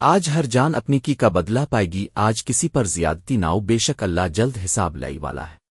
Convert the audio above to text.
آج ہر جان اپنی کی کا بدلہ پائے گی، آج کسی پر زیادتی ناؤ بے شک اللہ جلد حساب لائی والا ہے۔